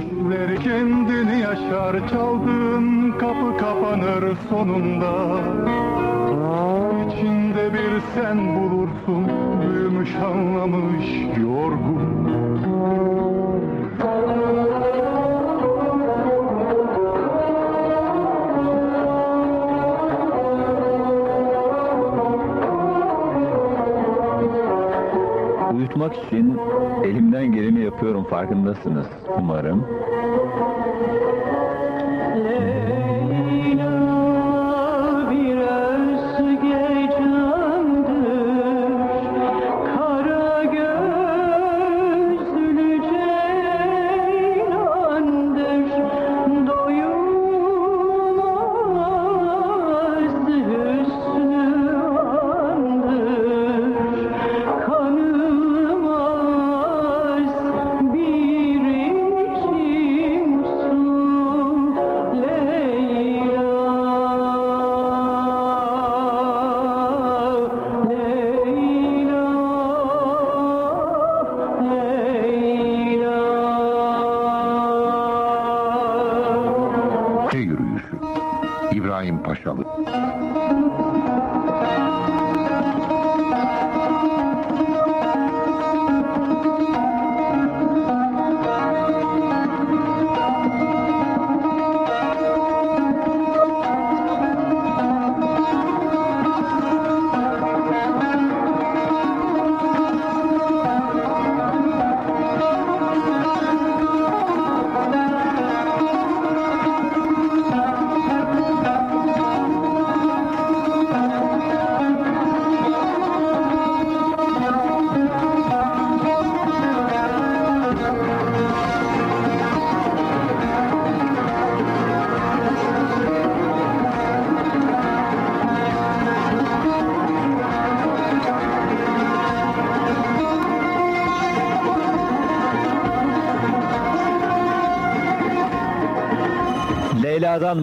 düşleri kendini yaşar çaldığın kapı kapanır sonunda. İçinde bir sen bulursun büyümüş anlamış yorgun. Uyutmak için elimden geleni yapıyorum farkındasınız umarım. İbrahim Paşalı.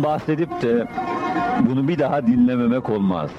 Bahsedip de bunu bir daha dinlememek olmaz.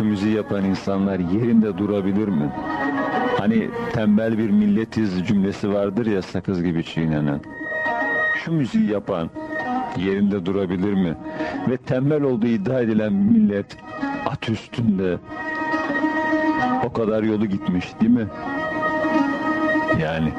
Şu müziği yapan insanlar yerinde durabilir mi? Hani tembel bir milletiz cümlesi vardır ya sakız gibi çiğnenen. Şu müziği yapan yerinde durabilir mi? Ve tembel olduğu iddia edilen millet at üstünde o kadar yolu gitmiş değil mi? Yani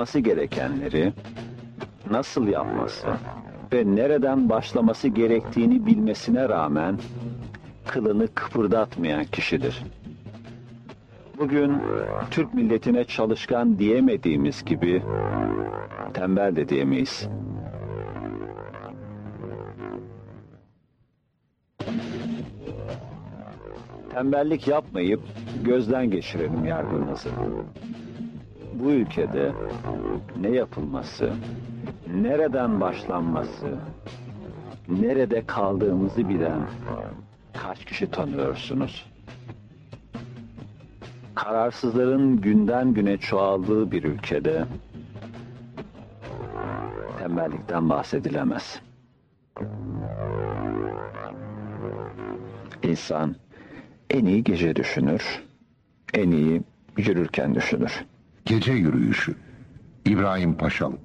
yapması gerekenleri nasıl yapması ve nereden başlaması gerektiğini bilmesine rağmen kılını kıpırdatmayan kişidir. Bugün Türk milletine çalışkan diyemediğimiz gibi tembel de diyemeyiz. Tembellik yapmayıp gözden geçirelim yargınızı. Bu ülkede ne yapılması, nereden başlanması, nerede kaldığımızı bilen kaç kişi tanıyorsunuz? Kararsızların günden güne çoğaldığı bir ülkede tembellikten bahsedilemez. İnsan en iyi gece düşünür, en iyi yürürken düşünür. Gece yürüyüşü. İbrahim Paşalı.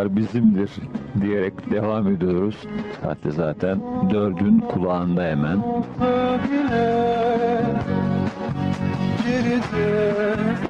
Sağlar bizimdir diyerek devam ediyoruz. Hatta zaten dördün kulağında hemen. bile geride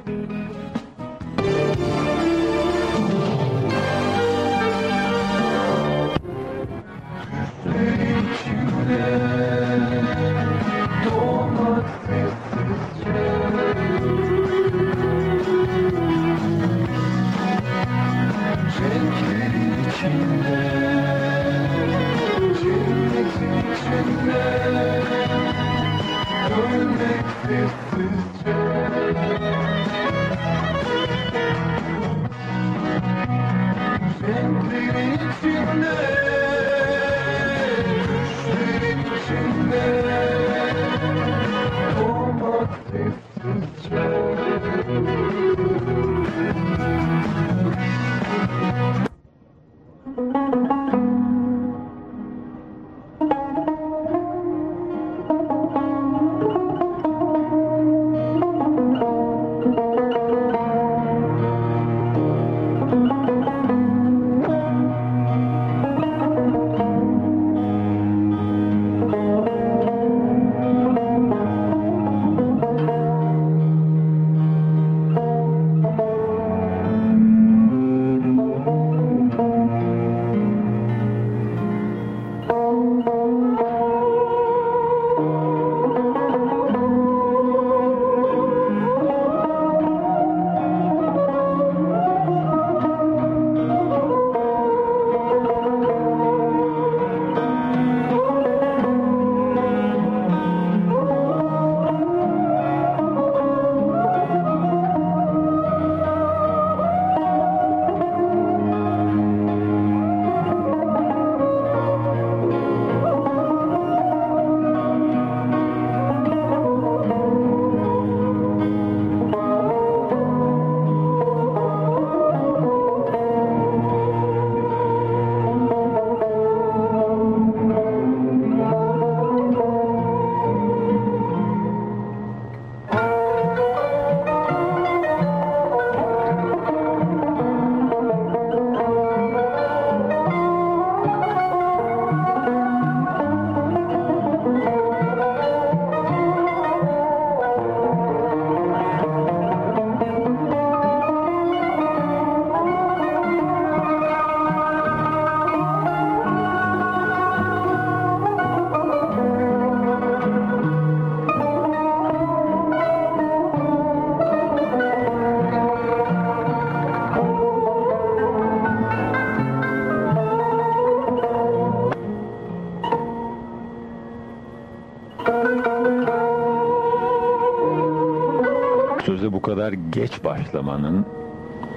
Sözde bu kadar geç başlamanın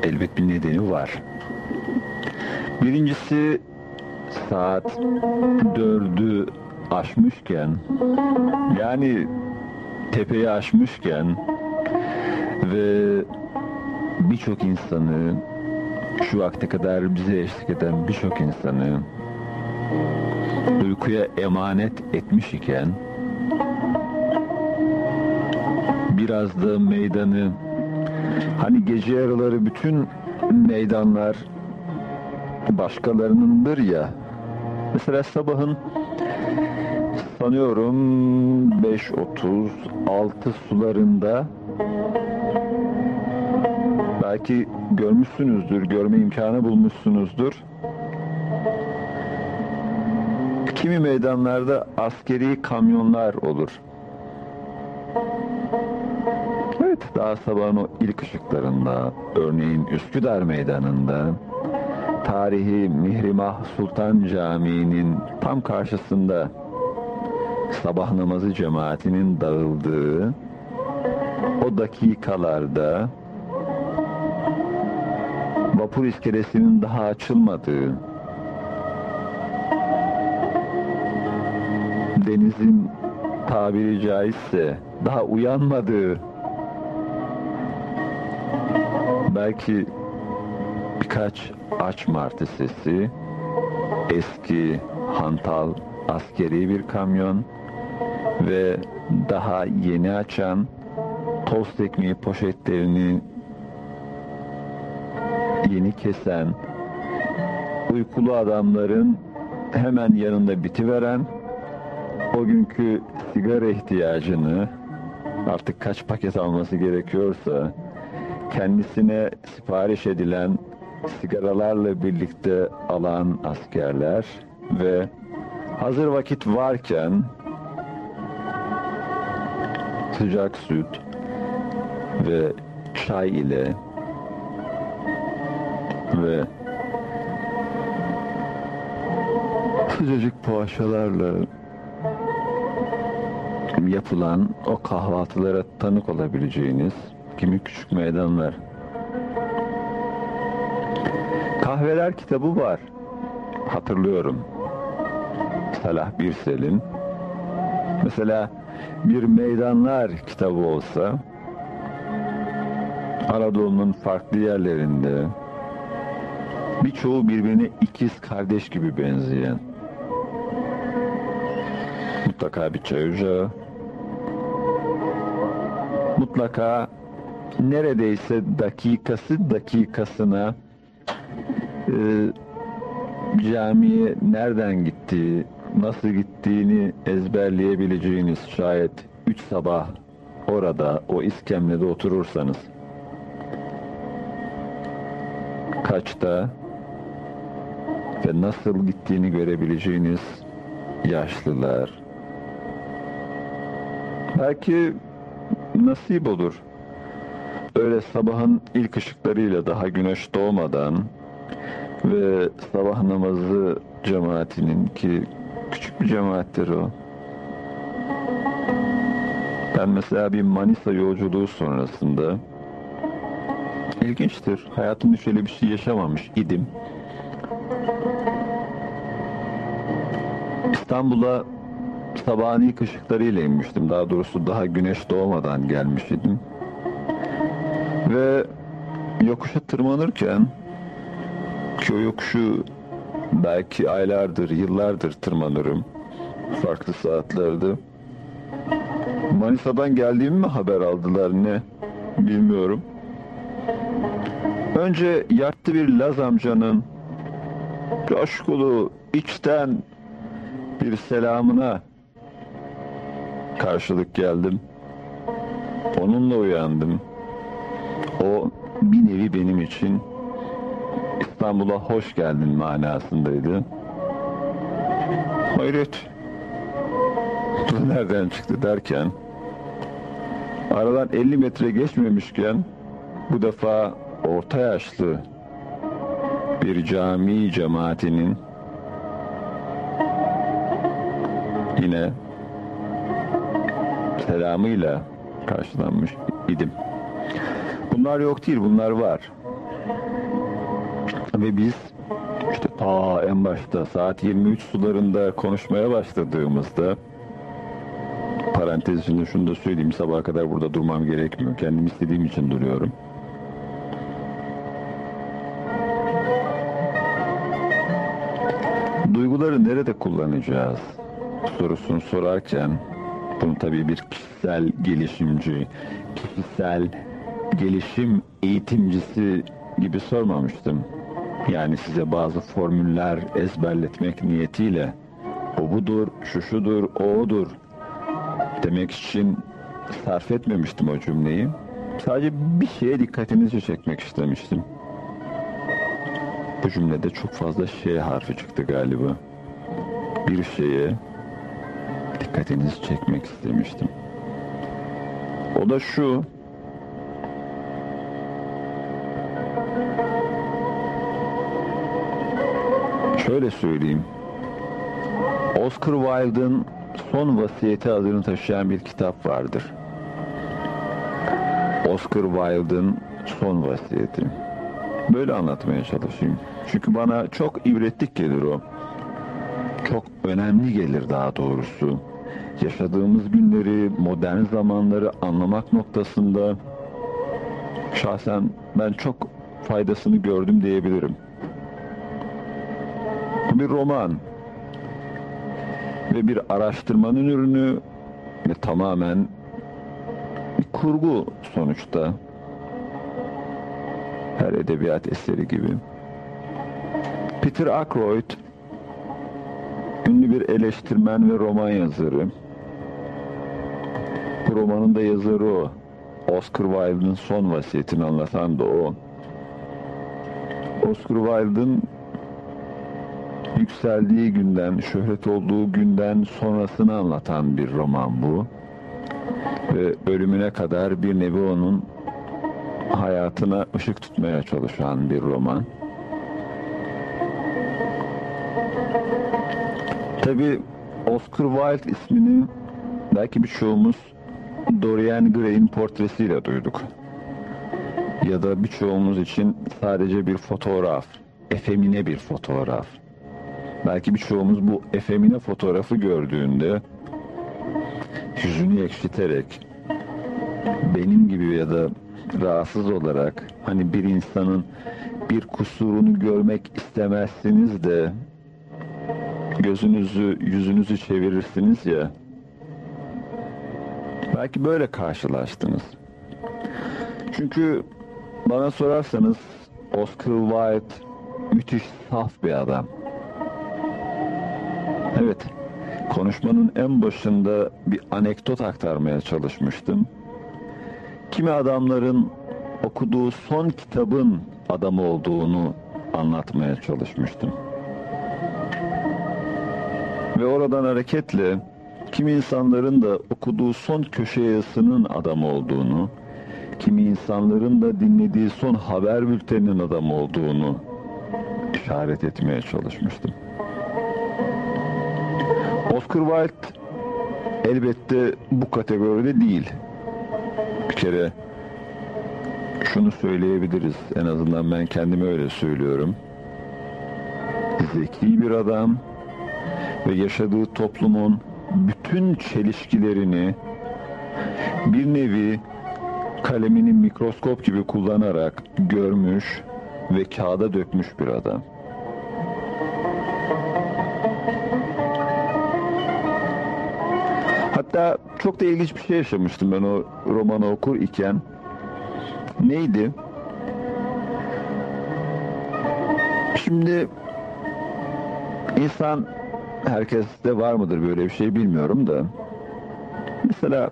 elbet bir nedeni var. Birincisi saat dördü aşmışken yani tepeyi aşmışken ve birçok insanı şu vakte kadar bize eşlik eden birçok insanı uykuya emanet etmiş iken biraz da meydanı. Hani gece yarıları bütün meydanlar başkalarınındır ya. Mesela sabahın sanıyorum 5.30 6 sularında belki görmüşsünüzdür görme imkanı bulmuşsunuzdur. Kimi meydanlarda askeri kamyonlar olur daha sabahın o ilk ışıklarında, örneğin Üsküdar Meydanı'nda, tarihi Mihrimah Sultan Camii'nin tam karşısında sabah namazı cemaatinin dağıldığı o dakikalarda vapur iskelesinin daha açılmadığı, denizin tabiri caizse daha uyanmadığı belki birkaç aç martı eski hantal askeri bir kamyon ve daha yeni açan tost ekmeği poşetlerini yeni kesen uykulu adamların hemen yanında bitiveren o günkü sigara ihtiyacını artık kaç paket alması gerekiyorsa kendisine sipariş edilen sigaralarla birlikte alan askerler ve hazır vakit varken sıcak süt ve çay ile ve sıcacık poğaçalarla yapılan o kahvaltılara tanık olabileceğiniz kimi küçük meydanlar. Kahveler kitabı var. Hatırlıyorum. Salah Birsel'in. Mesela bir meydanlar kitabı olsa Anadolu'nun farklı yerlerinde birçoğu birbirine ikiz kardeş gibi benzeyen mutlaka bir çay ocağı mutlaka neredeyse dakikası dakikasına e, camiye nereden gittiği, nasıl gittiğini ezberleyebileceğiniz şayet üç sabah orada o iskemlede oturursanız kaçta ve nasıl gittiğini görebileceğiniz yaşlılar. Belki nasip olur öyle sabahın ilk ışıklarıyla daha güneş doğmadan ve sabah namazı cemaatinin ki küçük bir cemaattir o. Ben mesela bir Manisa yolculuğu sonrasında ilginçtir. Hayatımda şöyle bir şey yaşamamış idim. İstanbul'a sabahın ilk ışıklarıyla inmiştim. Daha doğrusu daha güneş doğmadan gelmiş idim. Ve yokuşa tırmanırken ki o yokuşu belki aylardır, yıllardır tırmanırım. Farklı saatlerde. Manisa'dan geldiğimi mi haber aldılar ne bilmiyorum. Önce yaşlı bir Laz amcanın coşkulu içten bir selamına karşılık geldim. Onunla uyandım. O bir nevi benim için İstanbul'a hoş geldin manasındaydı. Hayret. Bu nereden çıktı derken aradan 50 metre geçmemişken bu defa orta yaşlı bir cami cemaatinin yine selamıyla karşılanmış idim. Bunlar yok değil, bunlar var. Ve biz işte ta en başta saat 23 sularında konuşmaya başladığımızda parantez içinde şunu da söyleyeyim sabaha kadar burada durmam gerekmiyor. Kendim istediğim için duruyorum. Duyguları nerede kullanacağız sorusunu sorarken bunu tabii bir kişisel gelişimci, kişisel gelişim eğitimcisi gibi sormamıştım. Yani size bazı formüller ezberletmek niyetiyle o budur, şu şudur, o odur demek için sarf etmemiştim o cümleyi. Sadece bir şeye dikkatinizi çekmek istemiştim. Bu cümlede çok fazla şey harfi çıktı galiba. Bir şeye dikkatinizi çekmek istemiştim. O da şu. Şöyle söyleyeyim. Oscar Wilde'ın Son Vasiyeti adını taşıyan bir kitap vardır. Oscar Wilde'ın Son Vasiyeti. Böyle anlatmaya çalışayım. Çünkü bana çok ibretlik gelir o. Çok önemli gelir daha doğrusu. Yaşadığımız günleri, modern zamanları anlamak noktasında şahsen ben çok faydasını gördüm diyebilirim. Bir roman ve bir araştırmanın ürünü ve tamamen bir kurgu sonuçta. Her edebiyat eseri gibi. Peter Ackroyd ünlü bir eleştirmen ve roman yazarı. Bu romanın da yazarı o. Oscar Wilde'ın son vasiyetini anlatan da o. Oscar Wilde'ın yükseldiği günden, şöhret olduğu günden sonrasını anlatan bir roman bu. Ve ölümüne kadar bir nevi onun hayatına ışık tutmaya çalışan bir roman. Tabi Oscar Wilde ismini belki birçoğumuz Dorian Gray'in portresiyle duyduk. Ya da birçoğumuz için sadece bir fotoğraf, efemine bir fotoğraf. Belki birçoğumuz bu efemine fotoğrafı gördüğünde yüzünü ekşiterek benim gibi ya da rahatsız olarak hani bir insanın bir kusurunu görmek istemezsiniz de gözünüzü yüzünüzü çevirirsiniz ya belki böyle karşılaştınız. Çünkü bana sorarsanız Oscar Wilde müthiş saf bir adam. Evet, konuşmanın en başında bir anekdot aktarmaya çalışmıştım. Kimi adamların okuduğu son kitabın adamı olduğunu anlatmaya çalışmıştım. Ve oradan hareketle kimi insanların da okuduğu son köşe yazısının adamı olduğunu, kimi insanların da dinlediği son haber bülteninin adamı olduğunu işaret etmeye çalışmıştım. Oscar Wilde elbette bu kategoride değil. Bir kere şunu söyleyebiliriz. En azından ben kendime öyle söylüyorum. Zeki bir adam ve yaşadığı toplumun bütün çelişkilerini bir nevi kalemini mikroskop gibi kullanarak görmüş ve kağıda dökmüş bir adam. Hatta çok da ilginç bir şey yaşamıştım ben o romanı okur iken. Neydi? Şimdi insan herkeste var mıdır böyle bir şey bilmiyorum da mesela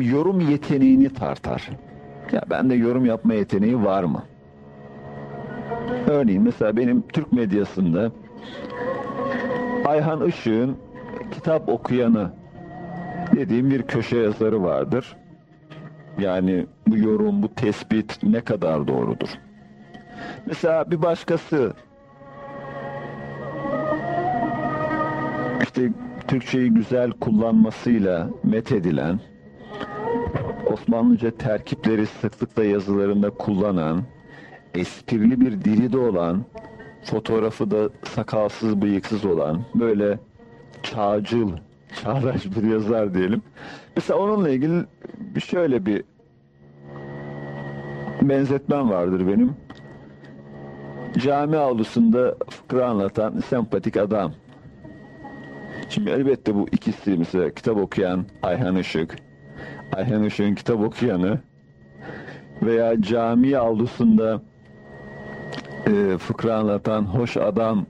yorum yeteneğini tartar. Ya bende yorum yapma yeteneği var mı? Örneğin mesela benim Türk medyasında Ayhan Işık'ın kitap okuyanı dediğim bir köşe yazarı vardır. Yani bu yorum, bu tespit ne kadar doğrudur? Mesela bir başkası işte Türkçeyi güzel kullanmasıyla methedilen, Osmanlıca terkipleri sıklıkla yazılarında kullanan, esprili bir dili de olan, fotoğrafı da sakalsız bıyıksız olan, böyle çağcıl, çağdaş bir yazar diyelim. Mesela onunla ilgili bir şöyle bir benzetmem vardır benim. Cami avlusunda fıkra anlatan sempatik adam. Şimdi elbette bu ikisi mesela kitap okuyan Ayhan Işık, Ayhan Işık'ın kitap okuyanı veya cami avlusunda e, fıkra anlatan hoş adam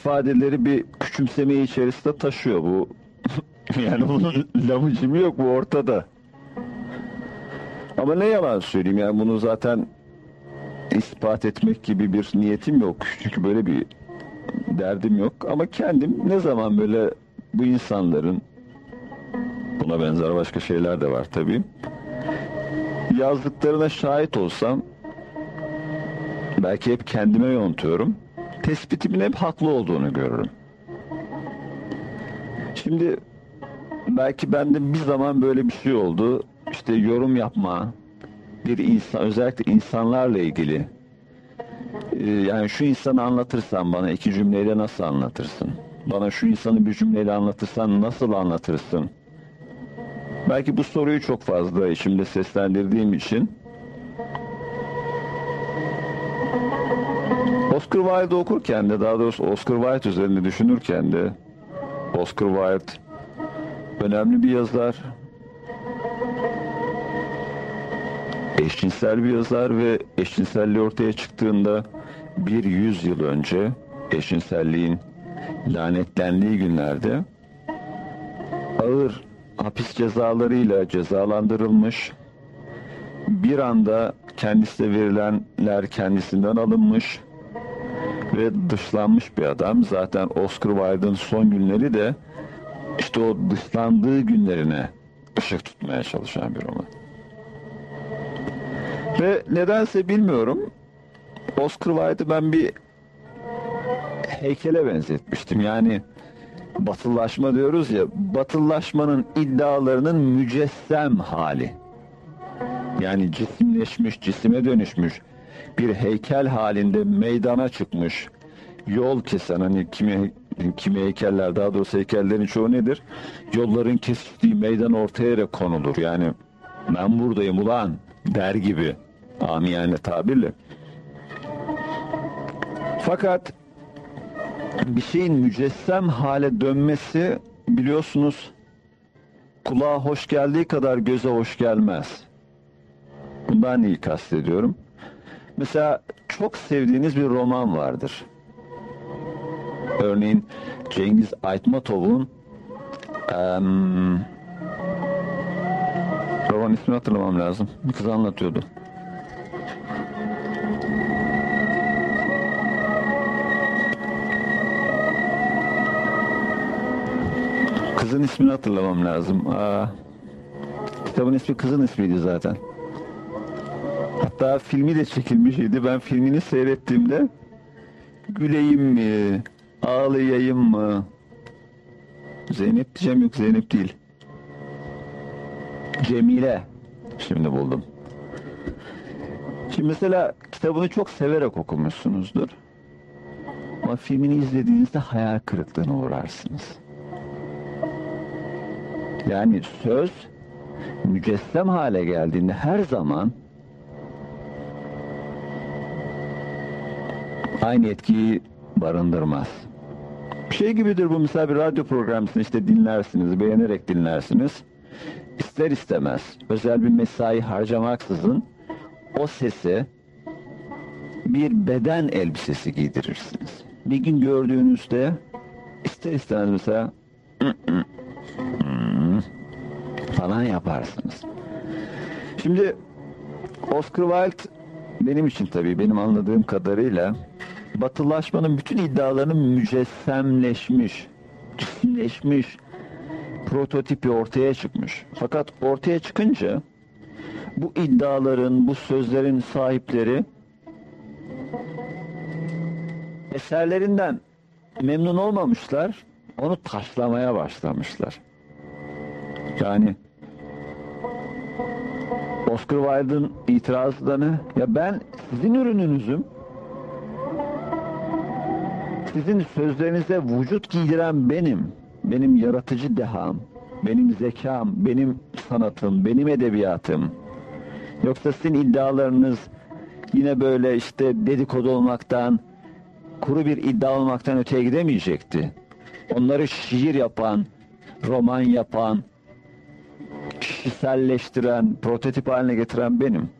ifadeleri bir küçümsemeyi içerisinde taşıyor bu. yani bunun lamucimi yok bu ortada. Ama ne yalan söyleyeyim yani bunu zaten ispat etmek gibi bir niyetim yok. Çünkü böyle bir derdim yok. Ama kendim ne zaman böyle bu insanların buna benzer başka şeyler de var tabii. Yazdıklarına şahit olsam belki hep kendime yontuyorum. Tespitimin hep haklı olduğunu görürüm. Şimdi belki bende bir zaman böyle bir şey oldu. İşte yorum yapma, bir insan özellikle insanlarla ilgili ee, yani şu insanı anlatırsan bana iki cümleyle nasıl anlatırsın? Bana şu insanı bir cümleyle anlatırsan nasıl anlatırsın? Belki bu soruyu çok fazla içimde seslendirdiğim için Oscar Wilde okurken de daha doğrusu Oscar Wilde üzerinde düşünürken de Oscar Wilde önemli bir yazar. Eşcinsel bir yazar ve eşcinselliği ortaya çıktığında bir yüzyıl önce eşcinselliğin lanetlendiği günlerde ağır hapis cezalarıyla cezalandırılmış bir anda kendisine verilenler kendisinden alınmış ve dışlanmış bir adam. Zaten Oscar Wilde'ın son günleri de işte o dışlandığı günlerine ışık tutmaya çalışan bir roman. Ve nedense bilmiyorum Oscar Wilde'ı ben bir heykele benzetmiştim. Yani batıllaşma diyoruz ya, batıllaşmanın iddialarının mücessem hali. Yani cisimleşmiş, cisime dönüşmüş bir heykel halinde meydana çıkmış, yol kesen hani kimi kimi heykeller daha doğrusu heykellerin çoğu nedir? Yolların kesiştiği meydan ortaya yere konulur. Yani ben buradayım ulan der gibi amiyane tabirle. Fakat bir şeyin mücessem hale dönmesi biliyorsunuz kulağa hoş geldiği kadar göze hoş gelmez. Bundan iyi kastediyorum. Mesela çok sevdiğiniz bir roman vardır. Örneğin Cengiz Aytmatov'un um, roman ismini hatırlamam lazım. Bir kız anlatıyordu. Kızın ismini hatırlamam lazım. Aa, kitabın ismi kızın ismiydi zaten. Hatta filmi de çekilmişydi. Ben filmini seyrettiğimde güleyim mi, ağlayayım mı? Zeynep diyeceğim yok Zeynep değil. Cemile. Şimdi buldum. Şimdi mesela kitabını çok severek okumuşsunuzdur. Ama filmini izlediğinizde hayal kırıklığına uğrarsınız. Yani söz mücessem hale geldiğinde her zaman aynı etkiyi barındırmaz. Şey gibidir bu mesela bir radyo programısını işte dinlersiniz, beğenerek dinlersiniz. İster istemez özel bir mesai harcamaksızın o sesi bir beden elbisesi giydirirsiniz. Bir gün gördüğünüzde ister istemez mesela falan yaparsınız. Şimdi Oscar Wilde benim için tabii benim anladığım kadarıyla batılaşmanın bütün iddialarının mücessemleşmiş, cisimleşmiş prototipi ortaya çıkmış. Fakat ortaya çıkınca bu iddiaların, bu sözlerin sahipleri eserlerinden memnun olmamışlar, onu taşlamaya başlamışlar. Yani Oscar Wilde'ın itirazı da ne? Ya ben sizin ürününüzüm. Sizin sözlerinize vücut giydiren benim. Benim yaratıcı deham, benim zekam, benim sanatım, benim edebiyatım. Yoksa sizin iddialarınız yine böyle işte dedikodu olmaktan, kuru bir iddia olmaktan öteye gidemeyecekti. Onları şiir yapan, roman yapan, kişiselleştiren, prototip haline getiren benim.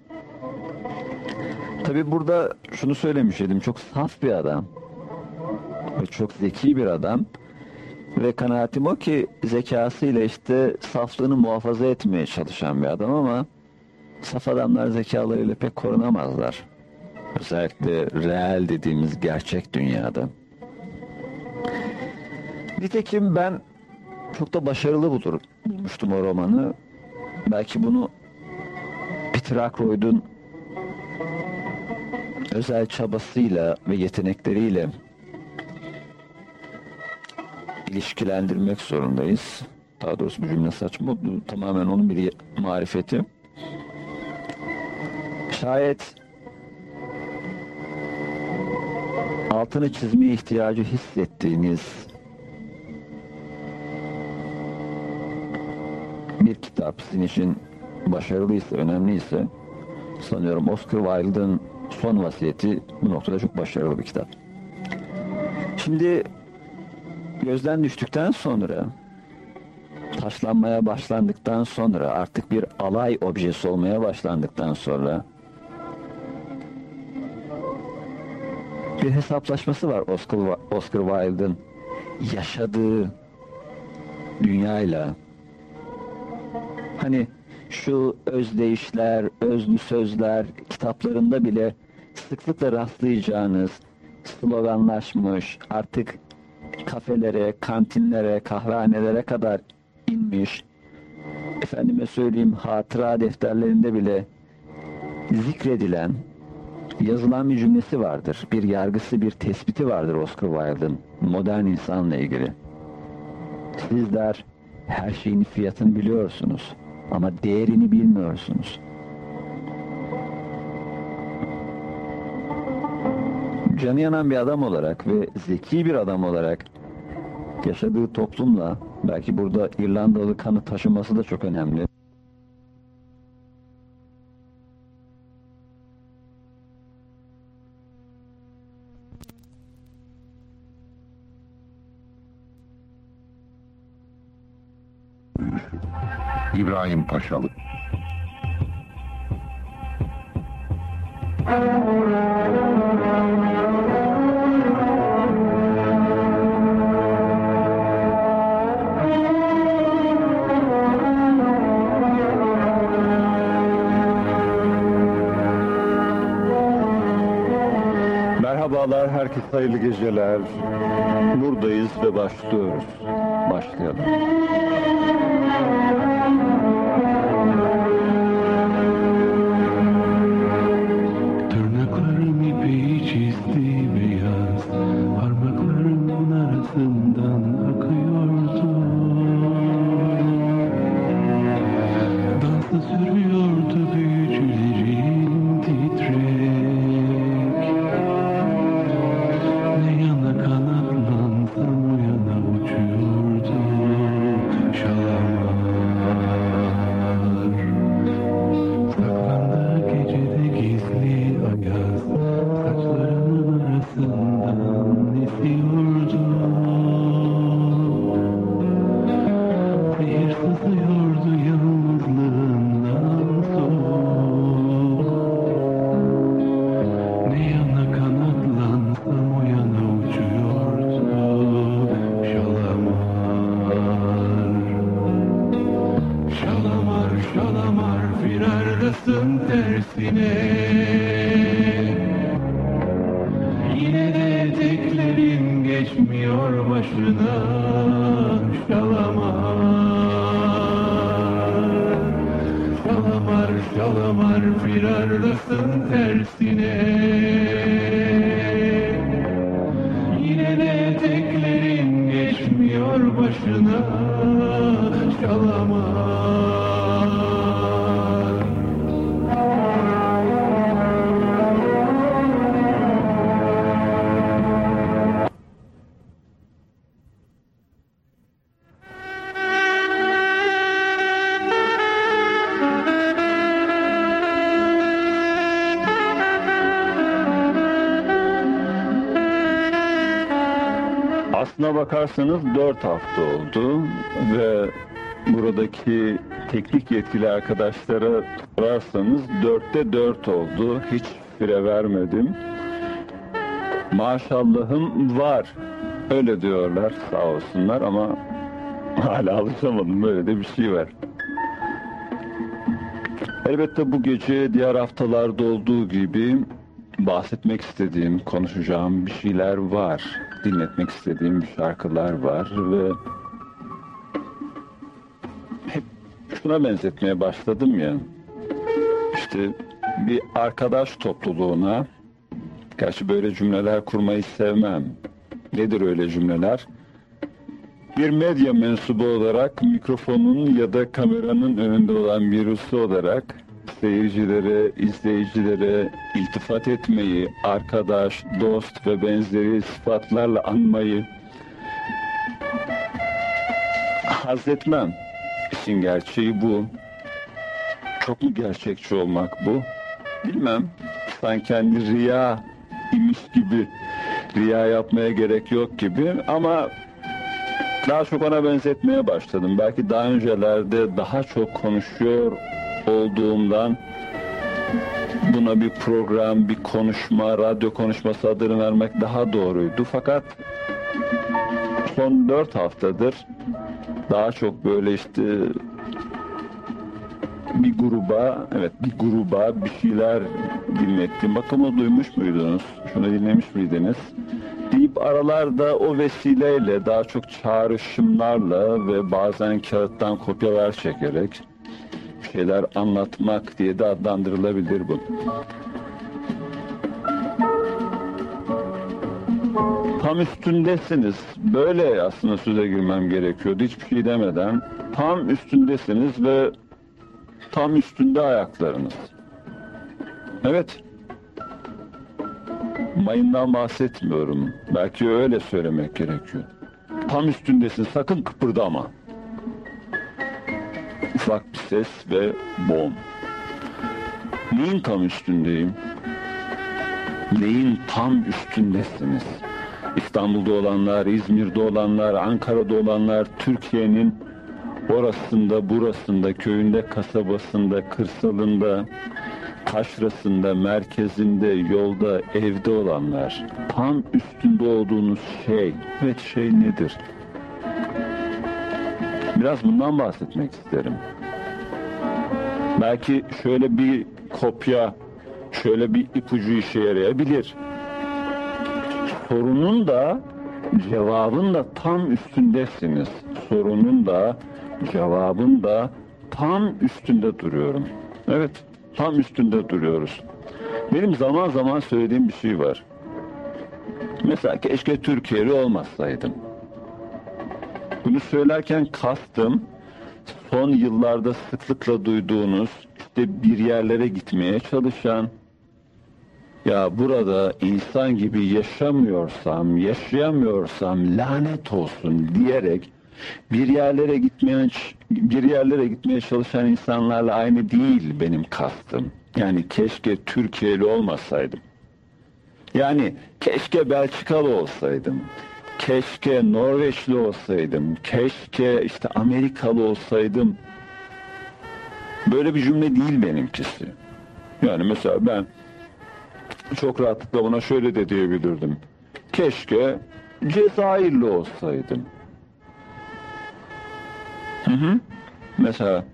Tabi burada şunu söylemiş idim, çok saf bir adam. Ve çok zeki bir adam. Ve kanaatim o ki zekasıyla işte saflığını muhafaza etmeye çalışan bir adam ama saf adamlar zekalarıyla pek korunamazlar. Özellikle reel dediğimiz gerçek dünyada. Nitekim ben çok da başarılı bulur, bulmuştum o romanı. Belki bunu Peter Ackroyd'un özel çabasıyla ve yetenekleriyle ilişkilendirmek zorundayız. Daha doğrusu bu cümle saçma. Bu tamamen onun bir marifeti. Şayet altını çizmeye ihtiyacı hissettiğiniz bir kitap sizin için başarılıysa, önemliyse sanıyorum Oscar Wilde'ın Son Vasiyeti bu noktada çok başarılı bir kitap. Şimdi gözden düştükten sonra taşlanmaya başlandıktan sonra artık bir alay objesi olmaya başlandıktan sonra bir hesaplaşması var Oscar, Oscar Wilde'ın yaşadığı dünyayla. Hani şu özdeyişler, özlü sözler kitaplarında bile sıklıkla rastlayacağınız sloganlaşmış, artık kafelere, kantinlere, kahvehanelere kadar inmiş. Efendime söyleyeyim hatıra defterlerinde bile zikredilen, yazılan bir cümlesi vardır. Bir yargısı, bir tespiti vardır Oscar Wilde'ın modern insanla ilgili. Sizler her şeyin fiyatını biliyorsunuz ama değerini bilmiyorsunuz. Canı yanan bir adam olarak ve zeki bir adam olarak yaşadığı toplumla belki burada İrlandalı kanı taşıması da çok önemli. İbrahim Paşalı. Herkese hayırlı geceler. Buradayız ve başlıyoruz. Başlayalım. Eteklerin geçmiyor başına Şalamar aslına bakarsanız dört hafta oldu ve buradaki teknik yetkili arkadaşlara sorarsanız dörtte dört oldu. Hiç fire vermedim. Maşallahım var. Öyle diyorlar sağ olsunlar ama hala alışamadım. Böyle de bir şey var. Elbette bu gece diğer haftalarda olduğu gibi bahsetmek istediğim, konuşacağım bir şeyler var. Dinletmek istediğim şarkılar var ve hep şuna benzetmeye başladım ya. İşte bir arkadaş topluluğuna Gerçi böyle cümleler kurmayı sevmem. Nedir öyle cümleler? Bir medya mensubu olarak mikrofonun ya da kameranın önünde olan birisi olarak seyircilere, izleyicilere iltifat etmeyi, arkadaş, dost ve benzeri sıfatlarla anmayı haz etmem. İşin gerçeği bu. Çok mu gerçekçi olmak bu? Bilmem. Sanki hani riya imiş gibi riya yapmaya gerek yok gibi ama daha çok ona benzetmeye başladım. Belki daha öncelerde daha çok konuşuyor olduğumdan buna bir program, bir konuşma, radyo konuşması adını vermek daha doğruydu. Fakat son dört haftadır daha çok böyle işte bir gruba, evet bir gruba bir şeyler dinlettim. Bakın o duymuş muydunuz? Şunu dinlemiş miydiniz? Deyip aralarda o vesileyle daha çok çağrışımlarla ve bazen kağıttan kopyalar çekerek şeyler anlatmak diye de adlandırılabilir bu. Tam üstündesiniz. Böyle aslında söze girmem gerekiyordu. Hiçbir şey demeden tam üstündesiniz ve tam üstünde ayaklarınız. Evet. Mayından bahsetmiyorum. Belki öyle söylemek gerekiyor. Tam üstündesin. Sakın kıpırdama. Ufak bir ses ve bom. Neyin tam üstündeyim? Neyin tam üstündesiniz? İstanbul'da olanlar, İzmir'de olanlar, Ankara'da olanlar, Türkiye'nin orasında, burasında, köyünde, kasabasında, kırsalında, taşrasında, merkezinde, yolda, evde olanlar, tam üstünde olduğunuz şey, evet şey nedir? Biraz bundan bahsetmek isterim. Belki şöyle bir kopya, şöyle bir ipucu işe yarayabilir. Sorunun da cevabın da tam üstündesiniz. Sorunun da cevabın da tam üstünde duruyorum. Evet, tam üstünde duruyoruz. Benim zaman zaman söylediğim bir şey var. Mesela keşke Türkiye'li olmasaydım. Bunu söylerken kastım son yıllarda sıklıkla duyduğunuz işte bir yerlere gitmeye çalışan ya burada insan gibi yaşamıyorsam, yaşayamıyorsam lanet olsun diyerek bir yerlere gitmeye bir yerlere gitmeye çalışan insanlarla aynı değil benim kastım. Yani keşke Türkiye'li olmasaydım. Yani keşke Belçikalı olsaydım. Keşke Norveçli olsaydım. Keşke işte Amerikalı olsaydım. Böyle bir cümle değil benimkisi. Yani mesela ben çok rahatlıkla buna şöyle de diyebilirdim. Keşke Cezayirli olsaydım. Hı hı. Mesela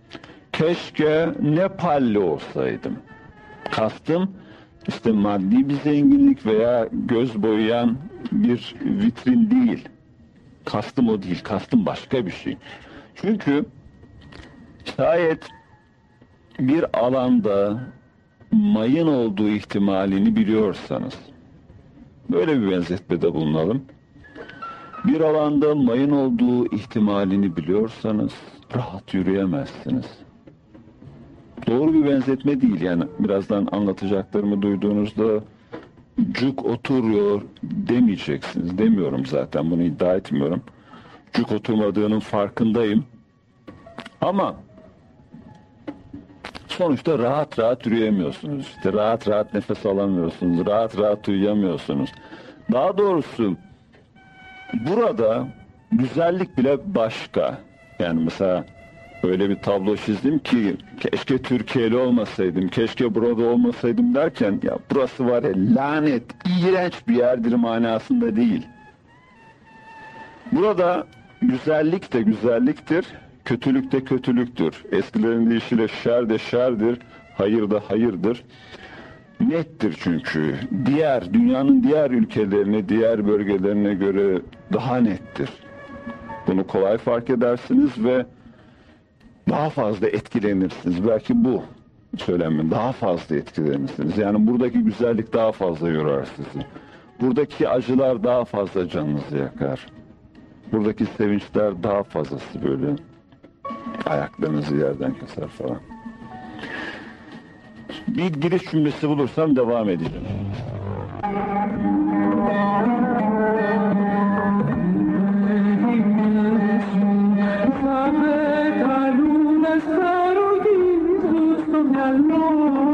keşke Nepalli olsaydım. Kastım işte maddi bir zenginlik veya göz boyayan bir vitrin değil. Kastım o değil, kastım başka bir şey. Çünkü şayet bir alanda mayın olduğu ihtimalini biliyorsanız, böyle bir benzetmede bulunalım. Bir alanda mayın olduğu ihtimalini biliyorsanız rahat yürüyemezsiniz. Doğru bir benzetme değil yani birazdan anlatacaklarımı duyduğunuzda cuk oturuyor demeyeceksiniz. Demiyorum zaten bunu iddia etmiyorum. Cuk oturmadığının farkındayım. Ama sonuçta rahat rahat yürüyemiyorsunuz. İşte rahat rahat nefes alamıyorsunuz. Rahat rahat uyuyamıyorsunuz. Daha doğrusu burada güzellik bile başka. Yani mesela öyle bir tablo çizdim ki keşke Türkiye'li olmasaydım, keşke burada olmasaydım derken ya burası var ya lanet, iğrenç bir yerdir manasında değil. Burada güzellik de güzelliktir, kötülük de kötülüktür. Eskilerin deyişiyle şer de şerdir, hayır da hayırdır. Nettir çünkü. Diğer, dünyanın diğer ülkelerine, diğer bölgelerine göre daha nettir. Bunu kolay fark edersiniz ve daha fazla etkilenirsiniz. Belki bu söylemin daha fazla etkilenirsiniz. Yani buradaki güzellik daha fazla yorar sizi. Buradaki acılar daha fazla canınızı yakar. Buradaki sevinçler daha fazlası böyle ayaklarınızı yerden keser falan. Bir giriş cümlesi bulursam devam edeceğim. no.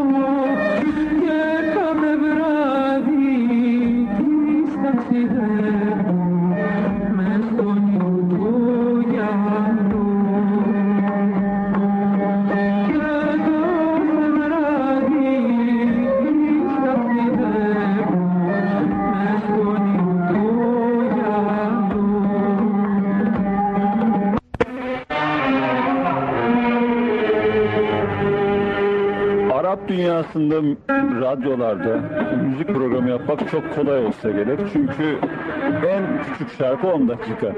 Radyolarda müzik programı yapmak çok kolay olsa gerek. Çünkü en küçük şarkı 10 dakika.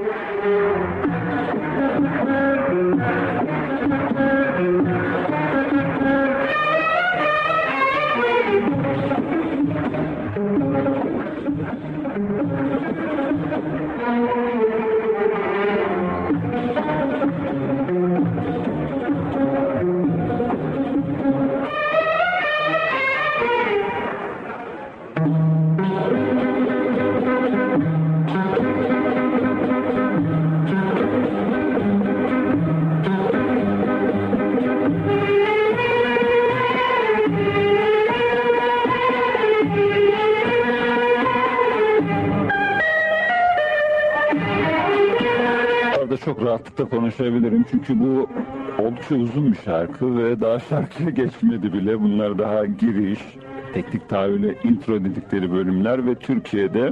Orada çok rahatlıkla konuşabilirim çünkü bu oldukça uzun bir şarkı ve daha şarkıya geçmedi bile. Bunlar daha giriş, teknik tabirle intro dedikleri bölümler ve Türkiye'de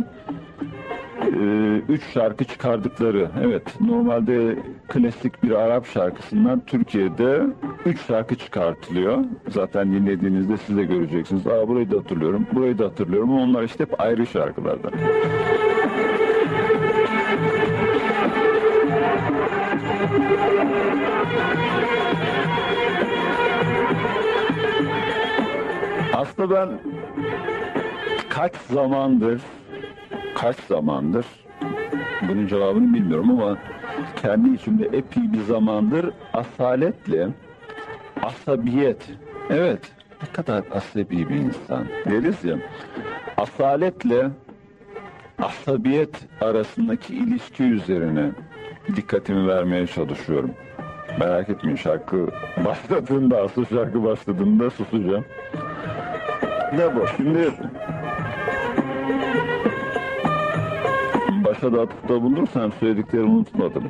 e, üç şarkı çıkardıkları. Evet, normalde klasik bir Arap şarkısından Türkiye'de üç şarkı çıkartılıyor. Zaten dinlediğinizde siz de göreceksiniz. Aa burayı da hatırlıyorum, burayı da hatırlıyorum onlar işte hep ayrı şarkılardan. Aslında ben kaç zamandır kaç zamandır bunun cevabını bilmiyorum ama kendi içimde epey bir zamandır asaletle asabiyet evet ne kadar asabi bir insan deriz ya asaletle asabiyet arasındaki ilişki üzerine dikkatimi vermeye çalışıyorum. Merak etmeyin şarkı başladığında, asıl şarkı başladığında susacağım. Ne bu? Şimdi başa da atıfta bulunursam söylediklerimi unutmadım.